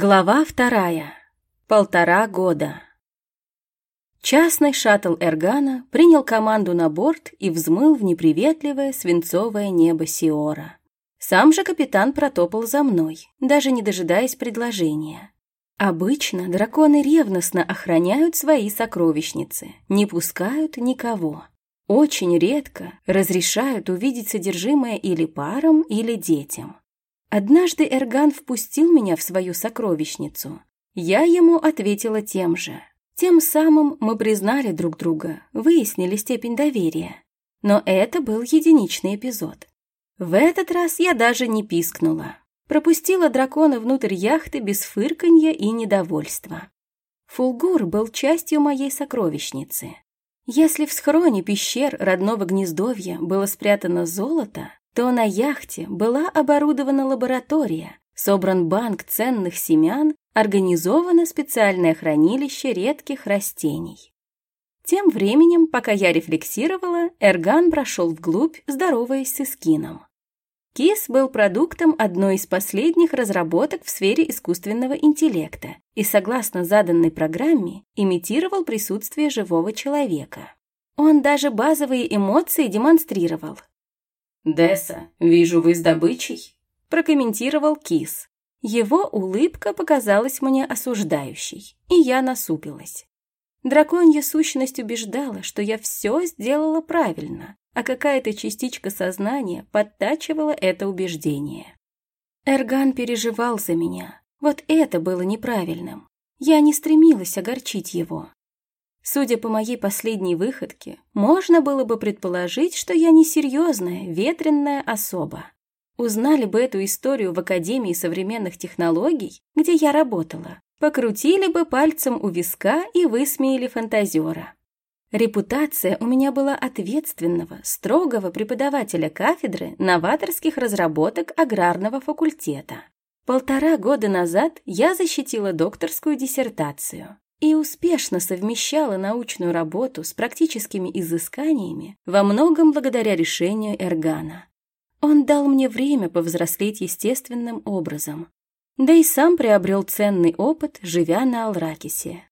Глава вторая. Полтора года. Частный шаттл Эргана принял команду на борт и взмыл в неприветливое свинцовое небо Сиора. Сам же капитан протопал за мной, даже не дожидаясь предложения. Обычно драконы ревностно охраняют свои сокровищницы, не пускают никого. Очень редко разрешают увидеть содержимое или парам, или детям. Однажды Эрган впустил меня в свою сокровищницу. Я ему ответила тем же. Тем самым мы признали друг друга, выяснили степень доверия. Но это был единичный эпизод. В этот раз я даже не пискнула. Пропустила дракона внутрь яхты без фырканья и недовольства. Фулгур был частью моей сокровищницы. Если в схроне пещер родного гнездовья было спрятано золото, то на яхте была оборудована лаборатория, собран банк ценных семян, организовано специальное хранилище редких растений. Тем временем, пока я рефлексировала, Эрган прошел вглубь, здороваясь с Искином. Кис был продуктом одной из последних разработок в сфере искусственного интеллекта и, согласно заданной программе, имитировал присутствие живого человека. Он даже базовые эмоции демонстрировал, «Десса, вижу, вы с добычей?» – прокомментировал Кис. Его улыбка показалась мне осуждающей, и я насупилась. Драконья сущность убеждала, что я все сделала правильно, а какая-то частичка сознания подтачивала это убеждение. Эрган переживал за меня. Вот это было неправильным. Я не стремилась огорчить его. Судя по моей последней выходке, можно было бы предположить, что я несерьезная, ветренная особа. Узнали бы эту историю в Академии современных технологий, где я работала, покрутили бы пальцем у виска и высмеяли фантазера. Репутация у меня была ответственного, строгого преподавателя кафедры новаторских разработок аграрного факультета. Полтора года назад я защитила докторскую диссертацию и успешно совмещала научную работу с практическими изысканиями во многом благодаря решению Эргана. Он дал мне время повзрослеть естественным образом, да и сам приобрел ценный опыт, живя на Алракисе.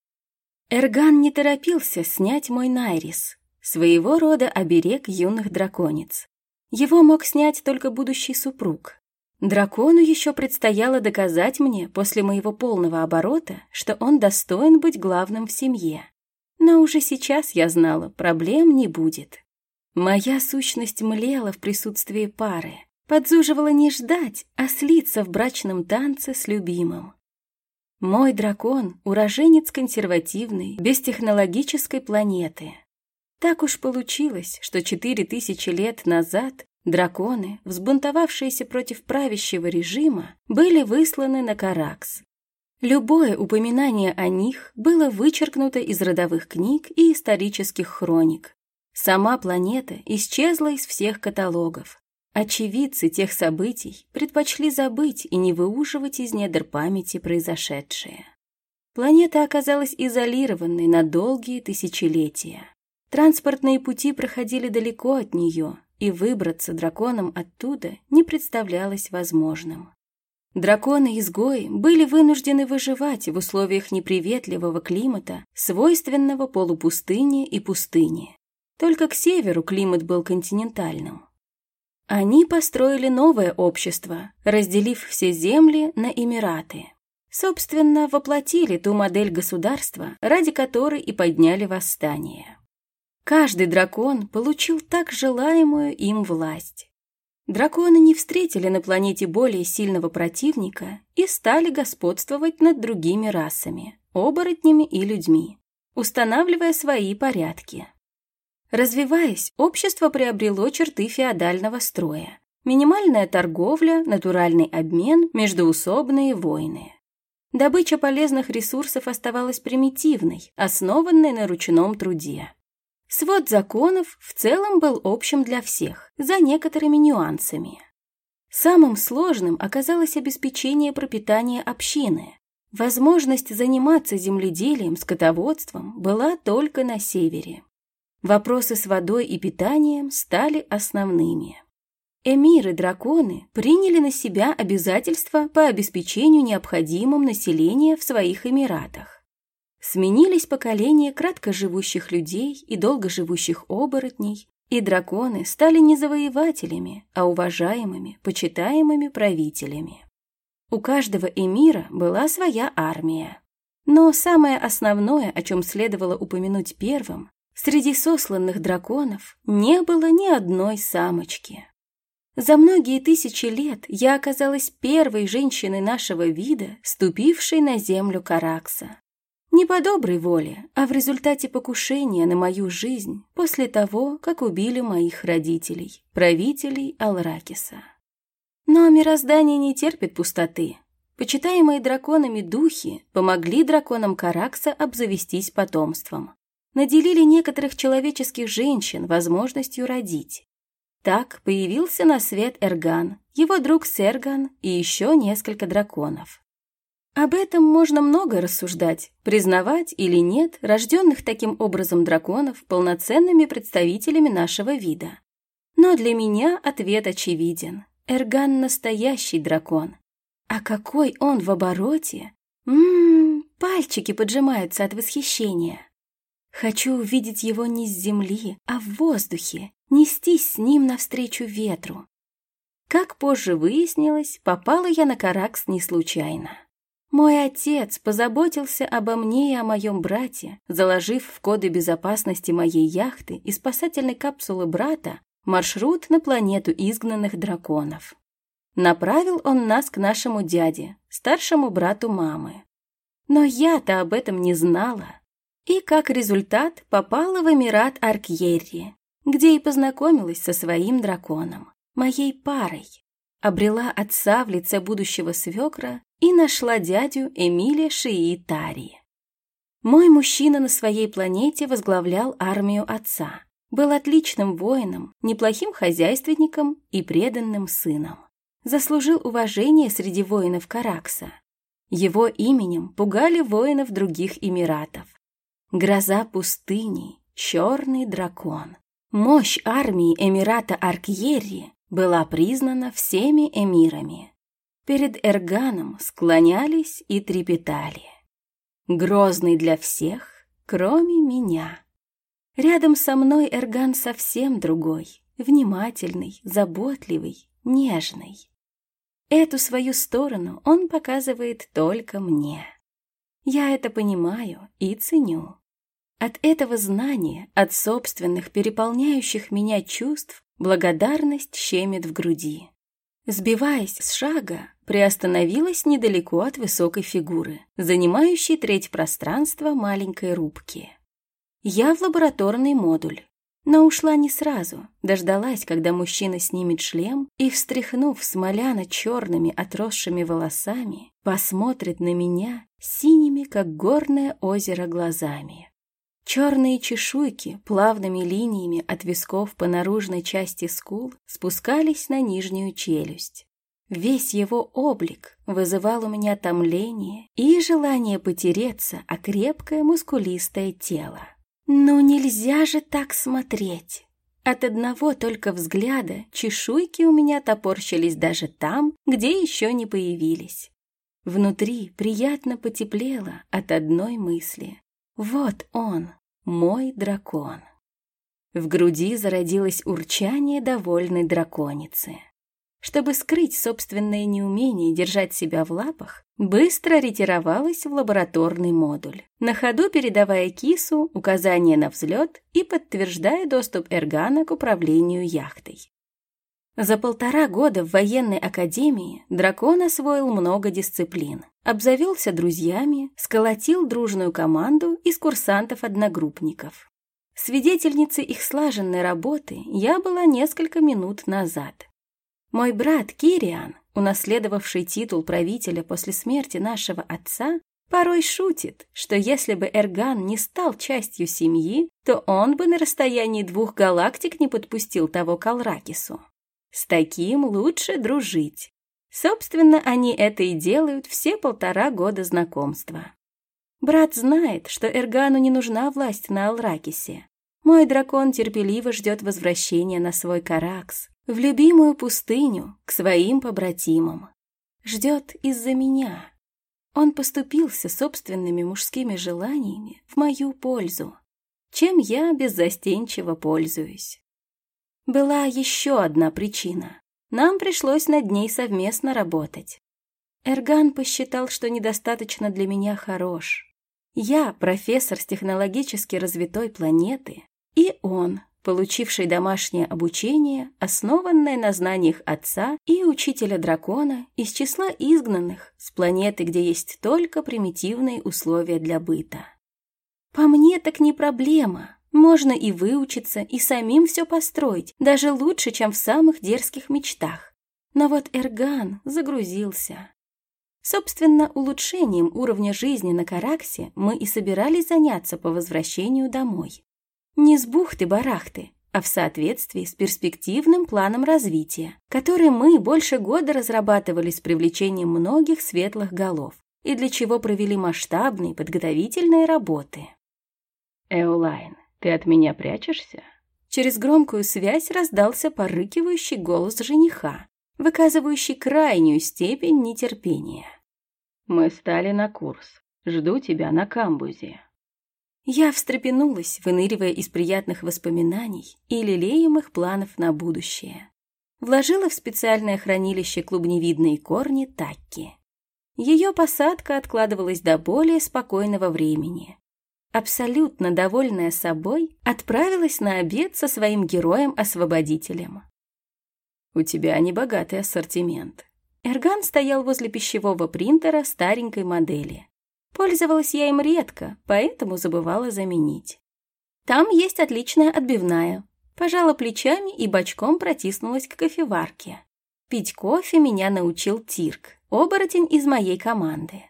Эрган не торопился снять мой Найрис, своего рода оберег юных драконец. Его мог снять только будущий супруг, Дракону еще предстояло доказать мне после моего полного оборота, что он достоин быть главным в семье. Но уже сейчас я знала, проблем не будет. Моя сущность млела в присутствии пары, подзуживала не ждать, а слиться в брачном танце с любимым. Мой дракон — уроженец консервативной, бестехнологической планеты. Так уж получилось, что четыре тысячи лет назад Драконы, взбунтовавшиеся против правящего режима, были высланы на Каракс. Любое упоминание о них было вычеркнуто из родовых книг и исторических хроник. Сама планета исчезла из всех каталогов. Очевидцы тех событий предпочли забыть и не выуживать из недр памяти произошедшее. Планета оказалась изолированной на долгие тысячелетия. Транспортные пути проходили далеко от нее, и выбраться драконам оттуда не представлялось возможным. Драконы-изгои были вынуждены выживать в условиях неприветливого климата, свойственного полупустыне и пустыне. Только к северу климат был континентальным. Они построили новое общество, разделив все земли на эмираты. Собственно, воплотили ту модель государства, ради которой и подняли восстание. Каждый дракон получил так желаемую им власть. Драконы не встретили на планете более сильного противника и стали господствовать над другими расами, оборотнями и людьми, устанавливая свои порядки. Развиваясь, общество приобрело черты феодального строя. Минимальная торговля, натуральный обмен, междоусобные войны. Добыча полезных ресурсов оставалась примитивной, основанной на ручном труде. Свод законов в целом был общим для всех, за некоторыми нюансами. Самым сложным оказалось обеспечение пропитания общины. Возможность заниматься земледелием, скотоводством была только на севере. Вопросы с водой и питанием стали основными. эмиры-драконы приняли на себя обязательства по обеспечению необходимым населения в своих эмиратах. Сменились поколения краткоживущих людей и долгоживущих оборотней, и драконы стали не завоевателями, а уважаемыми, почитаемыми правителями. У каждого эмира была своя армия. Но самое основное, о чем следовало упомянуть первым, среди сосланных драконов не было ни одной самочки. За многие тысячи лет я оказалась первой женщиной нашего вида, ступившей на землю Каракса. Не по доброй воле, а в результате покушения на мою жизнь после того, как убили моих родителей, правителей Алракиса. Но мироздание не терпит пустоты. Почитаемые драконами духи помогли драконам Каракса обзавестись потомством. Наделили некоторых человеческих женщин возможностью родить. Так появился на свет Эрган, его друг Серган и еще несколько драконов. Об этом можно много рассуждать, признавать или нет рожденных таким образом драконов полноценными представителями нашего вида. Но для меня ответ очевиден. Эрган – настоящий дракон. А какой он в обороте! Ммм, пальчики поджимаются от восхищения. Хочу увидеть его не с земли, а в воздухе, нестись с ним навстречу ветру. Как позже выяснилось, попала я на Каракс не случайно. Мой отец позаботился обо мне и о моем брате, заложив в коды безопасности моей яхты и спасательной капсулы брата маршрут на планету изгнанных драконов. Направил он нас к нашему дяде, старшему брату мамы. Но я-то об этом не знала. И как результат попала в Эмират Аркьерри, где и познакомилась со своим драконом, моей парой. Обрела отца в лице будущего свекра и нашла дядю Эмиля Шии Тари. Мой мужчина на своей планете возглавлял армию отца, был отличным воином, неплохим хозяйственником и преданным сыном. Заслужил уважение среди воинов Каракса. Его именем пугали воинов других эмиратов. Гроза пустыни, черный дракон. Мощь армии Эмирата Аркьерри была признана всеми эмирами перед Эрганом склонялись и трепетали. Грозный для всех, кроме меня. Рядом со мной Эрган совсем другой, внимательный, заботливый, нежный. Эту свою сторону он показывает только мне. Я это понимаю и ценю. От этого знания, от собственных переполняющих меня чувств, благодарность щемит в груди. Сбиваясь с шага, приостановилась недалеко от высокой фигуры, занимающей треть пространства маленькой рубки. Я в лабораторный модуль, но ушла не сразу, дождалась, когда мужчина снимет шлем и, встряхнув смоляно-черными отросшими волосами, посмотрит на меня синими, как горное озеро, глазами. Черные чешуйки плавными линиями от висков по наружной части скул спускались на нижнюю челюсть. Весь его облик вызывал у меня томление и желание потереться о крепкое мускулистое тело. Но нельзя же так смотреть! От одного только взгляда чешуйки у меня топорщились даже там, где еще не появились. Внутри приятно потеплело от одной мысли. Вот он, мой дракон. В груди зародилось урчание довольной драконицы. Чтобы скрыть собственное неумение держать себя в лапах, быстро ретировалась в лабораторный модуль, на ходу передавая кису указания на взлет и подтверждая доступ Эргана к управлению яхтой. За полтора года в военной академии дракон освоил много дисциплин, обзавелся друзьями, сколотил дружную команду из курсантов-одногруппников. Свидетельницей их слаженной работы я была несколько минут назад. Мой брат Кириан, унаследовавший титул правителя после смерти нашего отца, порой шутит, что если бы Эрган не стал частью семьи, то он бы на расстоянии двух галактик не подпустил того к Алракису. С таким лучше дружить. Собственно, они это и делают все полтора года знакомства. Брат знает, что Эргану не нужна власть на Алракисе. Мой дракон терпеливо ждет возвращения на свой Каракс, В любимую пустыню, к своим побратимам. Ждет из-за меня. Он поступился собственными мужскими желаниями в мою пользу, чем я беззастенчиво пользуюсь. Была еще одна причина. Нам пришлось над ней совместно работать. Эрган посчитал, что недостаточно для меня хорош. Я профессор с технологически развитой планеты, и он, получивший домашнее обучение, основанное на знаниях отца и учителя дракона из числа изгнанных с планеты, где есть только примитивные условия для быта. По мне так не проблема. Можно и выучиться, и самим все построить, даже лучше, чем в самых дерзких мечтах. Но вот Эрган загрузился. Собственно, улучшением уровня жизни на Караксе мы и собирались заняться по возвращению домой. Не с бухты-барахты, а в соответствии с перспективным планом развития, который мы больше года разрабатывали с привлечением многих светлых голов и для чего провели масштабные подготовительные работы. «Эолайн, ты от меня прячешься?» Через громкую связь раздался порыкивающий голос жениха, выказывающий крайнюю степень нетерпения. Мы стали на курс. Жду тебя на камбузе. Я встрепенулась, выныривая из приятных воспоминаний и лелеемых планов на будущее. Вложила в специальное хранилище клубневидные корни такки. Ее посадка откладывалась до более спокойного времени. Абсолютно довольная собой, отправилась на обед со своим героем-освободителем. «У тебя небогатый ассортимент», Эрган стоял возле пищевого принтера старенькой модели. Пользовалась я им редко, поэтому забывала заменить. Там есть отличная отбивная. Пожала плечами и бочком протиснулась к кофеварке. Пить кофе меня научил Тирк, оборотень из моей команды.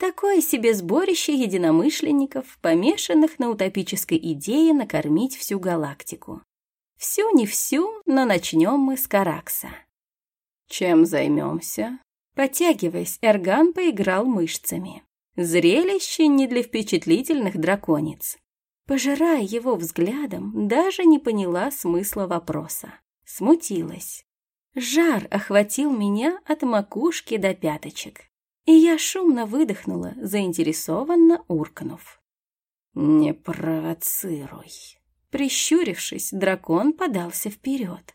Такое себе сборище единомышленников, помешанных на утопической идее накормить всю галактику. Всю не всю, но начнем мы с Каракса. «Чем займемся?» Потягиваясь, Эрган поиграл мышцами. Зрелище не для впечатлительных драконец. Пожирая его взглядом, даже не поняла смысла вопроса. Смутилась. Жар охватил меня от макушки до пяточек. И я шумно выдохнула, заинтересованно уркнув. «Не провоцируй». Прищурившись, дракон подался вперед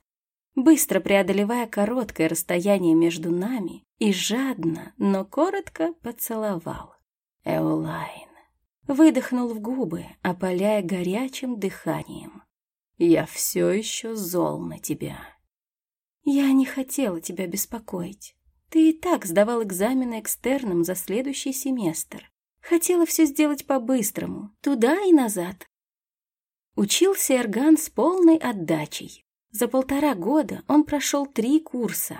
быстро преодолевая короткое расстояние между нами, и жадно, но коротко поцеловал. Эолайн. Выдохнул в губы, опаляя горячим дыханием. «Я все еще зол на тебя». «Я не хотела тебя беспокоить. Ты и так сдавал экзамены экстерном за следующий семестр. Хотела все сделать по-быстрому, туда и назад». Учился Эрган с полной отдачей, за полтора года он прошел три курса.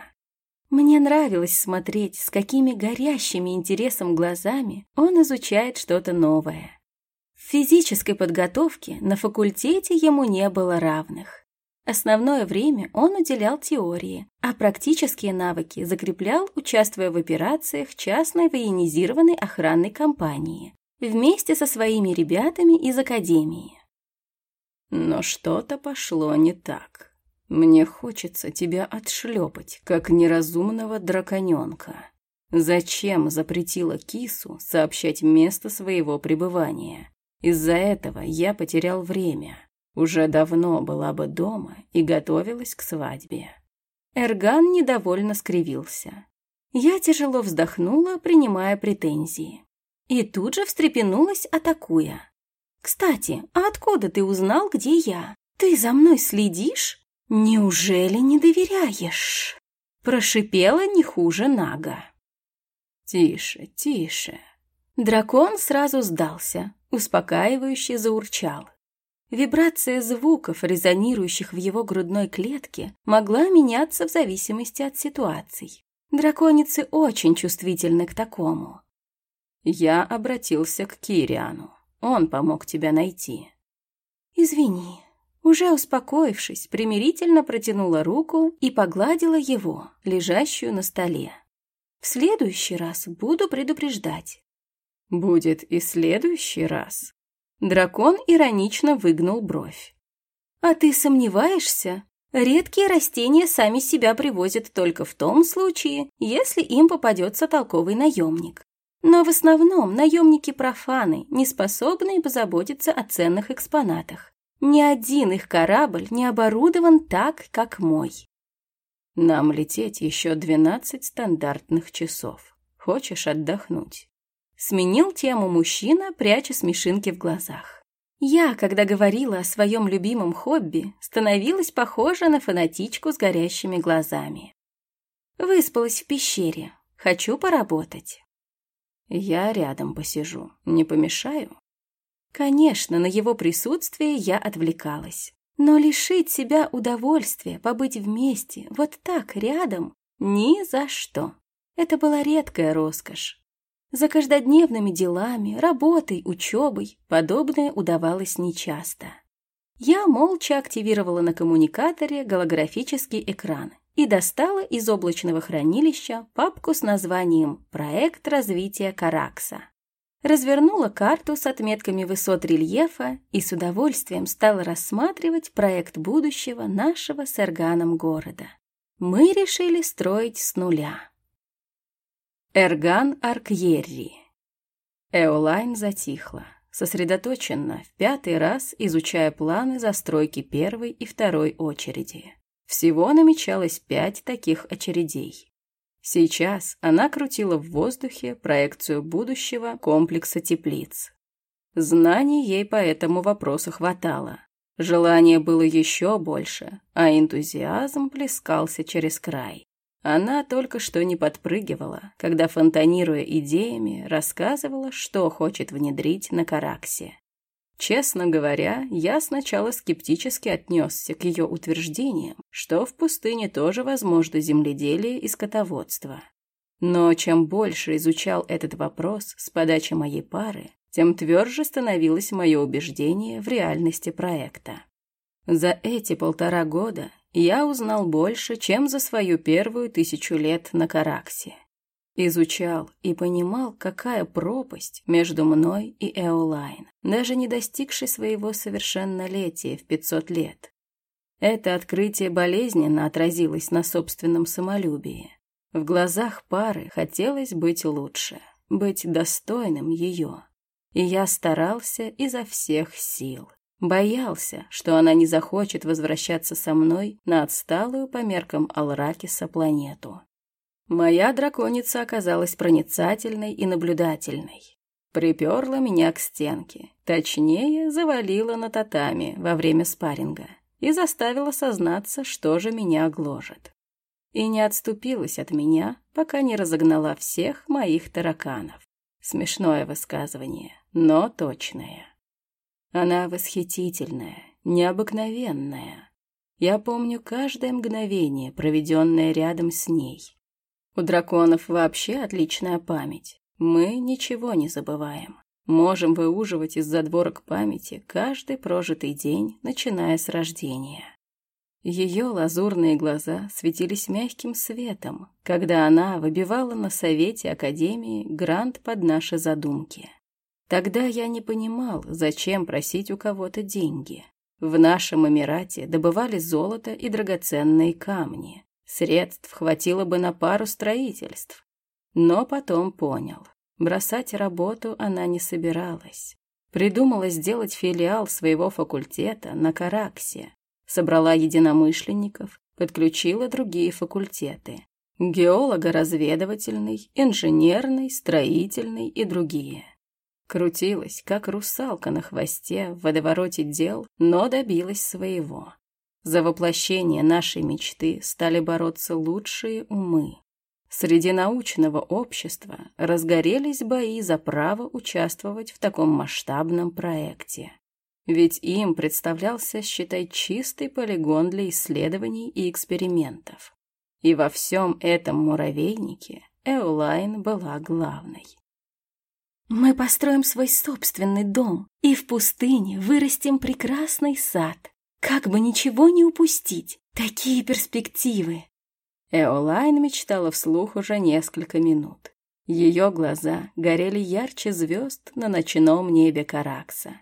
Мне нравилось смотреть, с какими горящими интересом глазами он изучает что-то новое. В физической подготовке на факультете ему не было равных. Основное время он уделял теории, а практические навыки закреплял, участвуя в операциях частной военизированной охранной компании, вместе со своими ребятами из академии. Но что-то пошло не так. Мне хочется тебя отшлепать, как неразумного драконенка. Зачем запретила кису сообщать место своего пребывания? Из-за этого я потерял время. Уже давно была бы дома и готовилась к свадьбе. Эрган недовольно скривился. Я тяжело вздохнула, принимая претензии. И тут же встрепенулась, атакуя. «Кстати, а откуда ты узнал, где я? Ты за мной следишь?» «Неужели не доверяешь?» Прошипела не хуже Нага. «Тише, тише». Дракон сразу сдался, успокаивающе заурчал. Вибрация звуков, резонирующих в его грудной клетке, могла меняться в зависимости от ситуаций. Драконицы очень чувствительны к такому. Я обратился к Кириану. Он помог тебя найти. Извини, уже успокоившись, примирительно протянула руку и погладила его, лежащую на столе. В следующий раз буду предупреждать. Будет и следующий раз. Дракон иронично выгнул бровь. А ты сомневаешься? Редкие растения сами себя привозят только в том случае, если им попадется толковый наемник. Но в основном наемники профаны, не способные позаботиться о ценных экспонатах. Ни один их корабль не оборудован так, как мой. Нам лететь еще двенадцать стандартных часов. Хочешь отдохнуть? Сменил тему мужчина, пряча смешинки в глазах. Я, когда говорила о своем любимом хобби, становилась похожа на фанатичку с горящими глазами. Выспалась в пещере. Хочу поработать. Я рядом посижу. Не помешаю? Конечно, на его присутствие я отвлекалась. Но лишить себя удовольствия побыть вместе, вот так, рядом, ни за что. Это была редкая роскошь. За каждодневными делами, работой, учебой подобное удавалось нечасто. Я молча активировала на коммуникаторе голографический экран и достала из облачного хранилища папку с названием «Проект развития Каракса». Развернула карту с отметками высот рельефа и с удовольствием стала рассматривать проект будущего нашего с Эрганом города. Мы решили строить с нуля. Эрган Аркьерри. Эолайн затихла, сосредоточенно, в пятый раз изучая планы застройки первой и второй очереди. Всего намечалось пять таких очередей. Сейчас она крутила в воздухе проекцию будущего комплекса теплиц. Знаний ей по этому вопросу хватало. Желание было еще больше, а энтузиазм плескался через край. Она только что не подпрыгивала, когда, фонтанируя идеями, рассказывала, что хочет внедрить на Караксе. Честно говоря, я сначала скептически отнесся к ее утверждениям, что в пустыне тоже возможно земледелие и скотоводство. Но чем больше изучал этот вопрос с подачи моей пары, тем тверже становилось мое убеждение в реальности проекта. За эти полтора года я узнал больше, чем за свою первую тысячу лет на Караксе. Изучал и понимал, какая пропасть между мной и Эолайн, даже не достигшей своего совершеннолетия в 500 лет. Это открытие болезненно отразилось на собственном самолюбии. В глазах пары хотелось быть лучше, быть достойным ее. И я старался изо всех сил. Боялся, что она не захочет возвращаться со мной на отсталую по меркам Алракиса планету. Моя драконица оказалась проницательной и наблюдательной. Приперла меня к стенке, точнее, завалила на татами во время спарринга и заставила сознаться, что же меня гложет. И не отступилась от меня, пока не разогнала всех моих тараканов. Смешное высказывание, но точное. Она восхитительная, необыкновенная. Я помню каждое мгновение, проведенное рядом с ней. У драконов вообще отличная память. Мы ничего не забываем. Можем выуживать из задворок памяти каждый прожитый день, начиная с рождения. Ее лазурные глаза светились мягким светом, когда она выбивала на совете Академии грант под наши задумки. Тогда я не понимал, зачем просить у кого-то деньги. В нашем Эмирате добывали золото и драгоценные камни. Средств хватило бы на пару строительств. Но потом понял. Бросать работу она не собиралась. Придумала сделать филиал своего факультета на Караксе. Собрала единомышленников, подключила другие факультеты. Геолого-разведывательный, инженерный, строительный и другие. Крутилась, как русалка на хвосте в водовороте дел, но добилась своего. За воплощение нашей мечты стали бороться лучшие умы. Среди научного общества разгорелись бои за право участвовать в таком масштабном проекте. Ведь им представлялся, считай, чистый полигон для исследований и экспериментов. И во всем этом муравейнике Эолайн была главной. Мы построим свой собственный дом и в пустыне вырастим прекрасный сад. Как бы ничего не упустить. Такие перспективы. Эолайн мечтала вслух уже несколько минут. Ее глаза горели ярче звезд на ночном небе Каракса.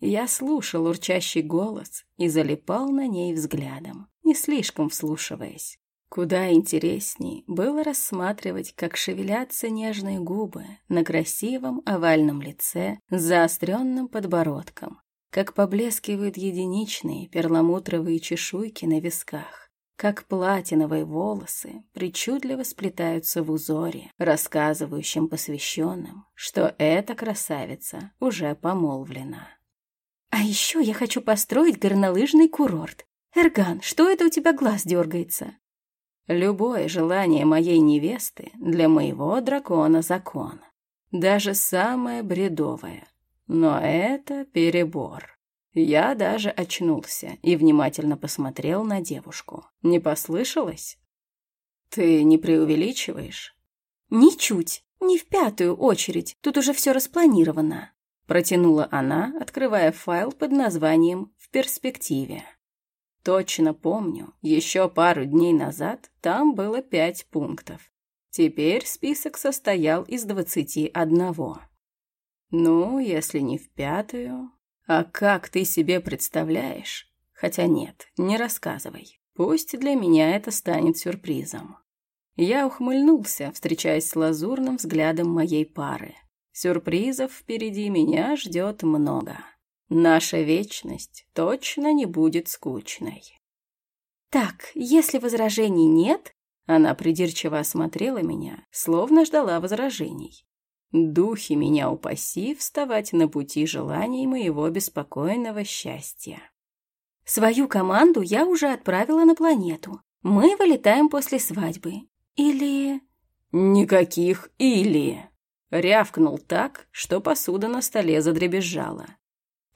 Я слушал урчащий голос и залипал на ней взглядом, не слишком вслушиваясь. Куда интересней было рассматривать, как шевелятся нежные губы на красивом овальном лице с заостренным подбородком, как поблескивают единичные перламутровые чешуйки на висках, как платиновые волосы причудливо сплетаются в узоре, рассказывающем посвященным, что эта красавица уже помолвлена. «А еще я хочу построить горнолыжный курорт. Эрган, что это у тебя глаз дергается?» «Любое желание моей невесты для моего дракона закон. Даже самое бредовое. Но это перебор». Я даже очнулся и внимательно посмотрел на девушку. Не послышалось? Ты не преувеличиваешь? Ничуть. Не в пятую очередь. Тут уже все распланировано. Протянула она, открывая файл под названием «В перспективе». Точно помню, еще пару дней назад там было пять пунктов. Теперь список состоял из двадцати одного. Ну, если не в пятую, а как ты себе представляешь? Хотя нет, не рассказывай. Пусть для меня это станет сюрпризом. Я ухмыльнулся, встречаясь с лазурным взглядом моей пары. Сюрпризов впереди меня ждет много. Наша вечность точно не будет скучной. Так, если возражений нет... Она придирчиво осмотрела меня, словно ждала возражений. Духи меня упаси вставать на пути желаний моего беспокойного счастья. Свою команду я уже отправила на планету. Мы вылетаем после свадьбы. Или... Никаких «или». Рявкнул так, что посуда на столе задребезжала.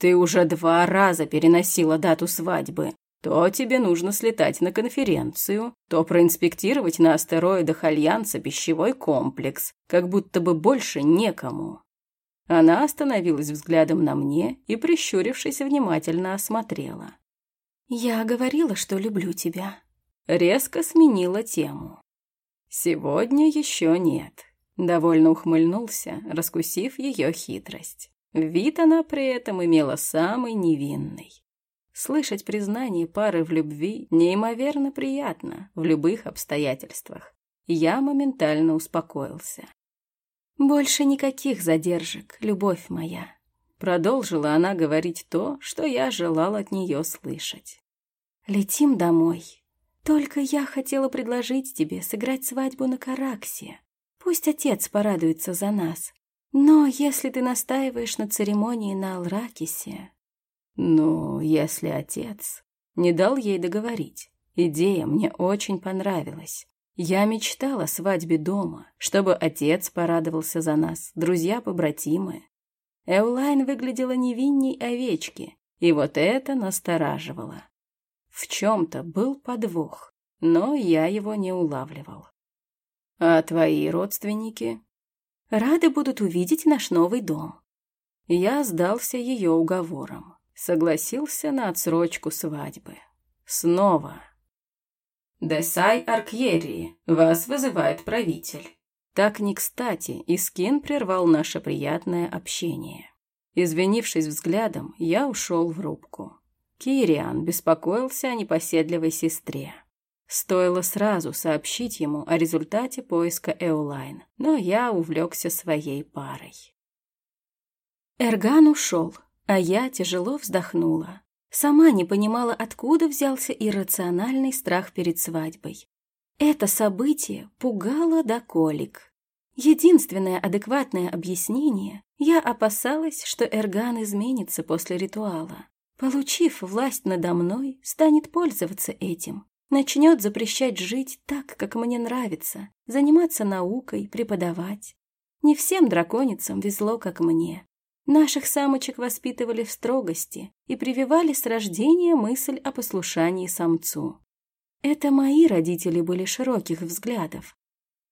Ты уже два раза переносила дату свадьбы. То тебе нужно слетать на конференцию, то проинспектировать на астероидах Альянса пищевой комплекс, как будто бы больше некому. Она остановилась взглядом на мне и, прищурившись, внимательно осмотрела. «Я говорила, что люблю тебя». Резко сменила тему. «Сегодня еще нет», — довольно ухмыльнулся, раскусив ее хитрость. Вид она при этом имела самый невинный. Слышать признание пары в любви неимоверно приятно в любых обстоятельствах. Я моментально успокоился. «Больше никаких задержек, любовь моя», — продолжила она говорить то, что я желал от нее слышать. «Летим домой. Только я хотела предложить тебе сыграть свадьбу на Караксе. Пусть отец порадуется за нас. Но если ты настаиваешь на церемонии на Алракисе, ну, если отец не дал ей договорить. Идея мне очень понравилась. Я мечтала о свадьбе дома, чтобы отец порадовался за нас, друзья-побратимы. Эулайн выглядела невинней овечки, и вот это настораживало. В чем-то был подвох, но я его не улавливал. «А твои родственники?» «Рады будут увидеть наш новый дом». Я сдался ее уговорам согласился на отсрочку свадьбы. Снова. «Десай Аркьерри, вас вызывает правитель». Так не кстати, Искин прервал наше приятное общение. Извинившись взглядом, я ушел в рубку. Кириан беспокоился о непоседливой сестре. Стоило сразу сообщить ему о результате поиска Эолайн, но я увлекся своей парой. Эрган ушел, а я тяжело вздохнула. Сама не понимала, откуда взялся иррациональный страх перед свадьбой. Это событие пугало до колик. Единственное адекватное объяснение – я опасалась, что Эрган изменится после ритуала. Получив власть надо мной, станет пользоваться этим. Начнет запрещать жить так, как мне нравится, заниматься наукой, преподавать. Не всем драконицам везло, как мне. Наших самочек воспитывали в строгости и прививали с рождения мысль о послушании самцу. Это мои родители были широких взглядов.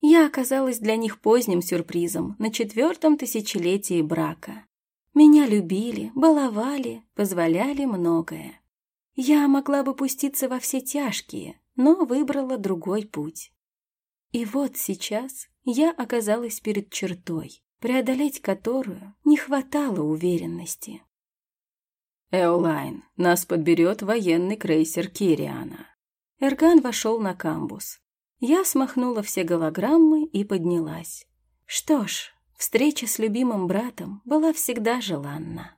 Я оказалась для них поздним сюрпризом на четвертом тысячелетии брака. Меня любили, баловали, позволяли многое. Я могла бы пуститься во все тяжкие, но выбрала другой путь. И вот сейчас я оказалась перед чертой, преодолеть которую не хватало уверенности. Эолайн, нас подберет военный крейсер Кириана. Эрган вошел на камбус. Я смахнула все голограммы и поднялась. Что ж, встреча с любимым братом была всегда желанна.